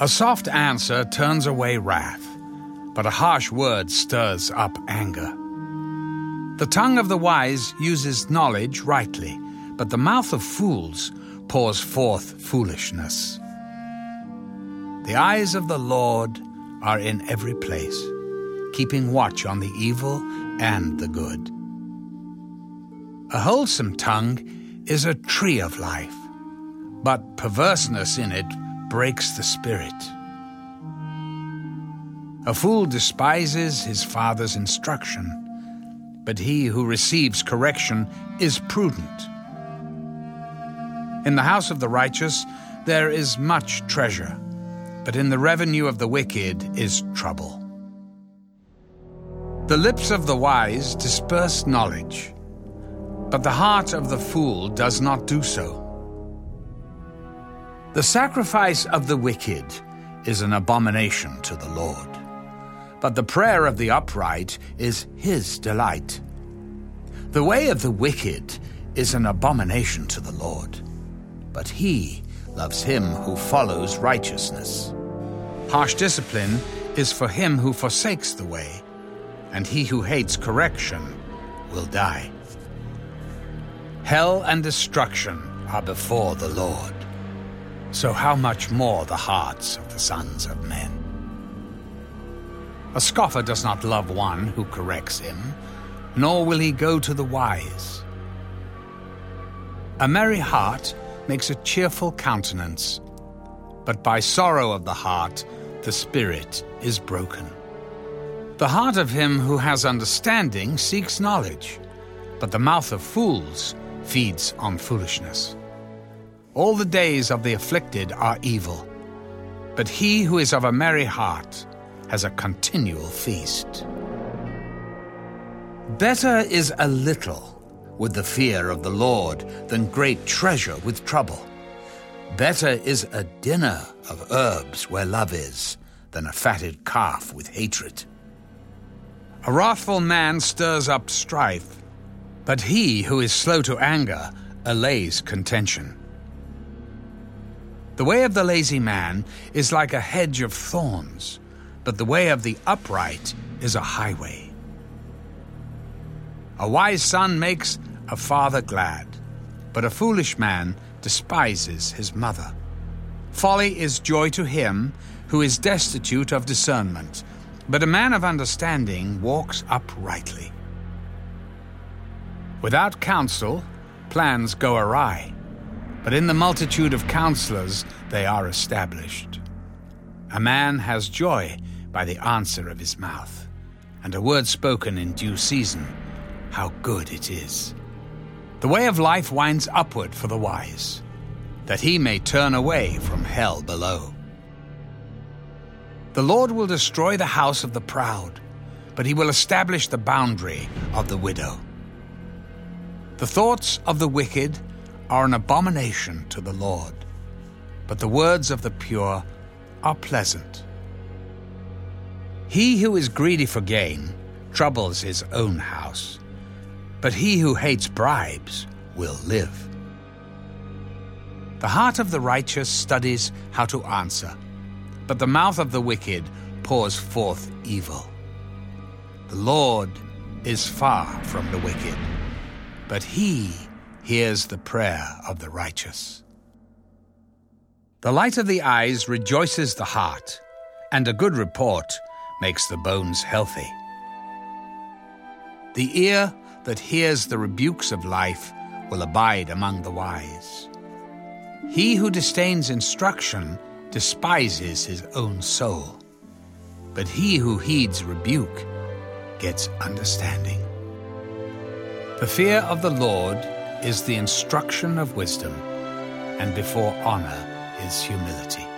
A soft answer turns away wrath, but a harsh word stirs up anger. The tongue of the wise uses knowledge rightly, but the mouth of fools pours forth foolishness. The eyes of the Lord are in every place, keeping watch on the evil and the good. A wholesome tongue is a tree of life, but perverseness in it breaks the spirit. A fool despises his father's instruction, but he who receives correction is prudent. In the house of the righteous there is much treasure, but in the revenue of the wicked is trouble. The lips of the wise disperse knowledge, but the heart of the fool does not do so. The sacrifice of the wicked is an abomination to the Lord, but the prayer of the upright is his delight. The way of the wicked is an abomination to the Lord, but he loves him who follows righteousness. Harsh discipline is for him who forsakes the way, and he who hates correction will die. Hell and destruction are before the Lord so how much more the hearts of the sons of men? A scoffer does not love one who corrects him, nor will he go to the wise. A merry heart makes a cheerful countenance, but by sorrow of the heart the spirit is broken. The heart of him who has understanding seeks knowledge, but the mouth of fools feeds on foolishness. All the days of the afflicted are evil, but he who is of a merry heart has a continual feast. Better is a little with the fear of the Lord than great treasure with trouble. Better is a dinner of herbs where love is than a fatted calf with hatred. A wrathful man stirs up strife, but he who is slow to anger allays contention. The way of the lazy man is like a hedge of thorns, but the way of the upright is a highway. A wise son makes a father glad, but a foolish man despises his mother. Folly is joy to him who is destitute of discernment, but a man of understanding walks uprightly. Without counsel, plans go awry but in the multitude of counselors they are established. A man has joy by the answer of his mouth, and a word spoken in due season, how good it is. The way of life winds upward for the wise, that he may turn away from hell below. The Lord will destroy the house of the proud, but he will establish the boundary of the widow. The thoughts of the wicked are an abomination to the Lord, but the words of the pure are pleasant. He who is greedy for gain troubles his own house, but he who hates bribes will live. The heart of the righteous studies how to answer, but the mouth of the wicked pours forth evil. The Lord is far from the wicked, but he hears the prayer of the righteous. The light of the eyes rejoices the heart, and a good report makes the bones healthy. The ear that hears the rebukes of life will abide among the wise. He who disdains instruction despises his own soul, but he who heeds rebuke gets understanding. The fear of the Lord is the instruction of wisdom, and before honor is humility.